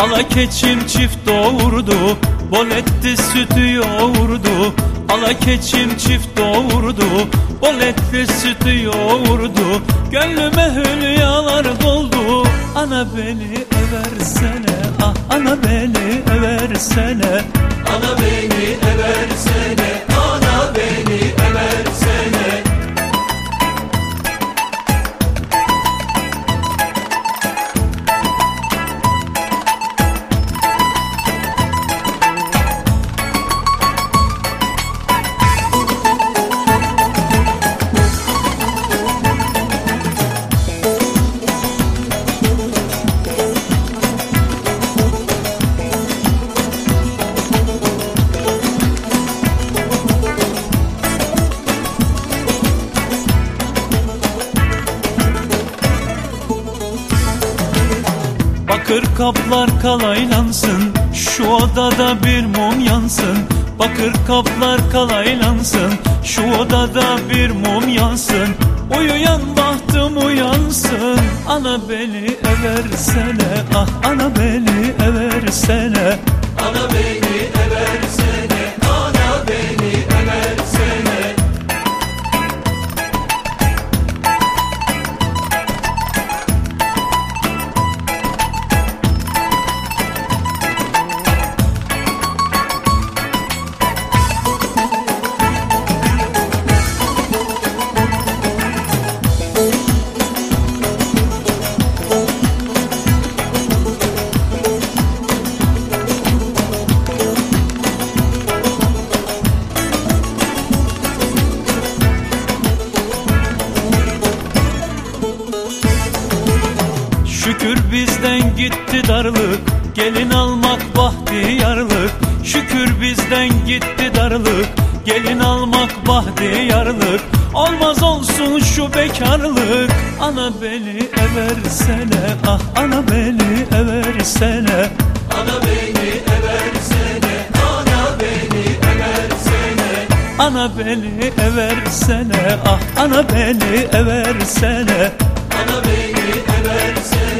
Ala keçim çift doğurdu Bol etti sütü yoğurdu. Ala keçim çift doğurdu Bol etti sütü yoğurdu. Gönlüme hülyalar doldu. Ana beni eversene Ah ana beni eversene Ana beni eversene Bakır kaplar kalaylansın Şu odada bir mum yansın. Bakır kaplar kalaylansın Şu odada bir mum yansın. Uyuyan bahtım uyansın Ana beni eversene. Ah ana beni eversene. Ana beni eversene Şükür bizden gitti darlık. Gelin almak bahtiyarlık Şükür bizden gitti darlık. Gelin almak bahtiyarlık Olmaz olsun şu bekarlık. Ana beni eversene Ah ana beni eversene. Ana beni eversene Ana beni eversene. Ana beni eversene Ah ana beni eversene. Ana beni eversene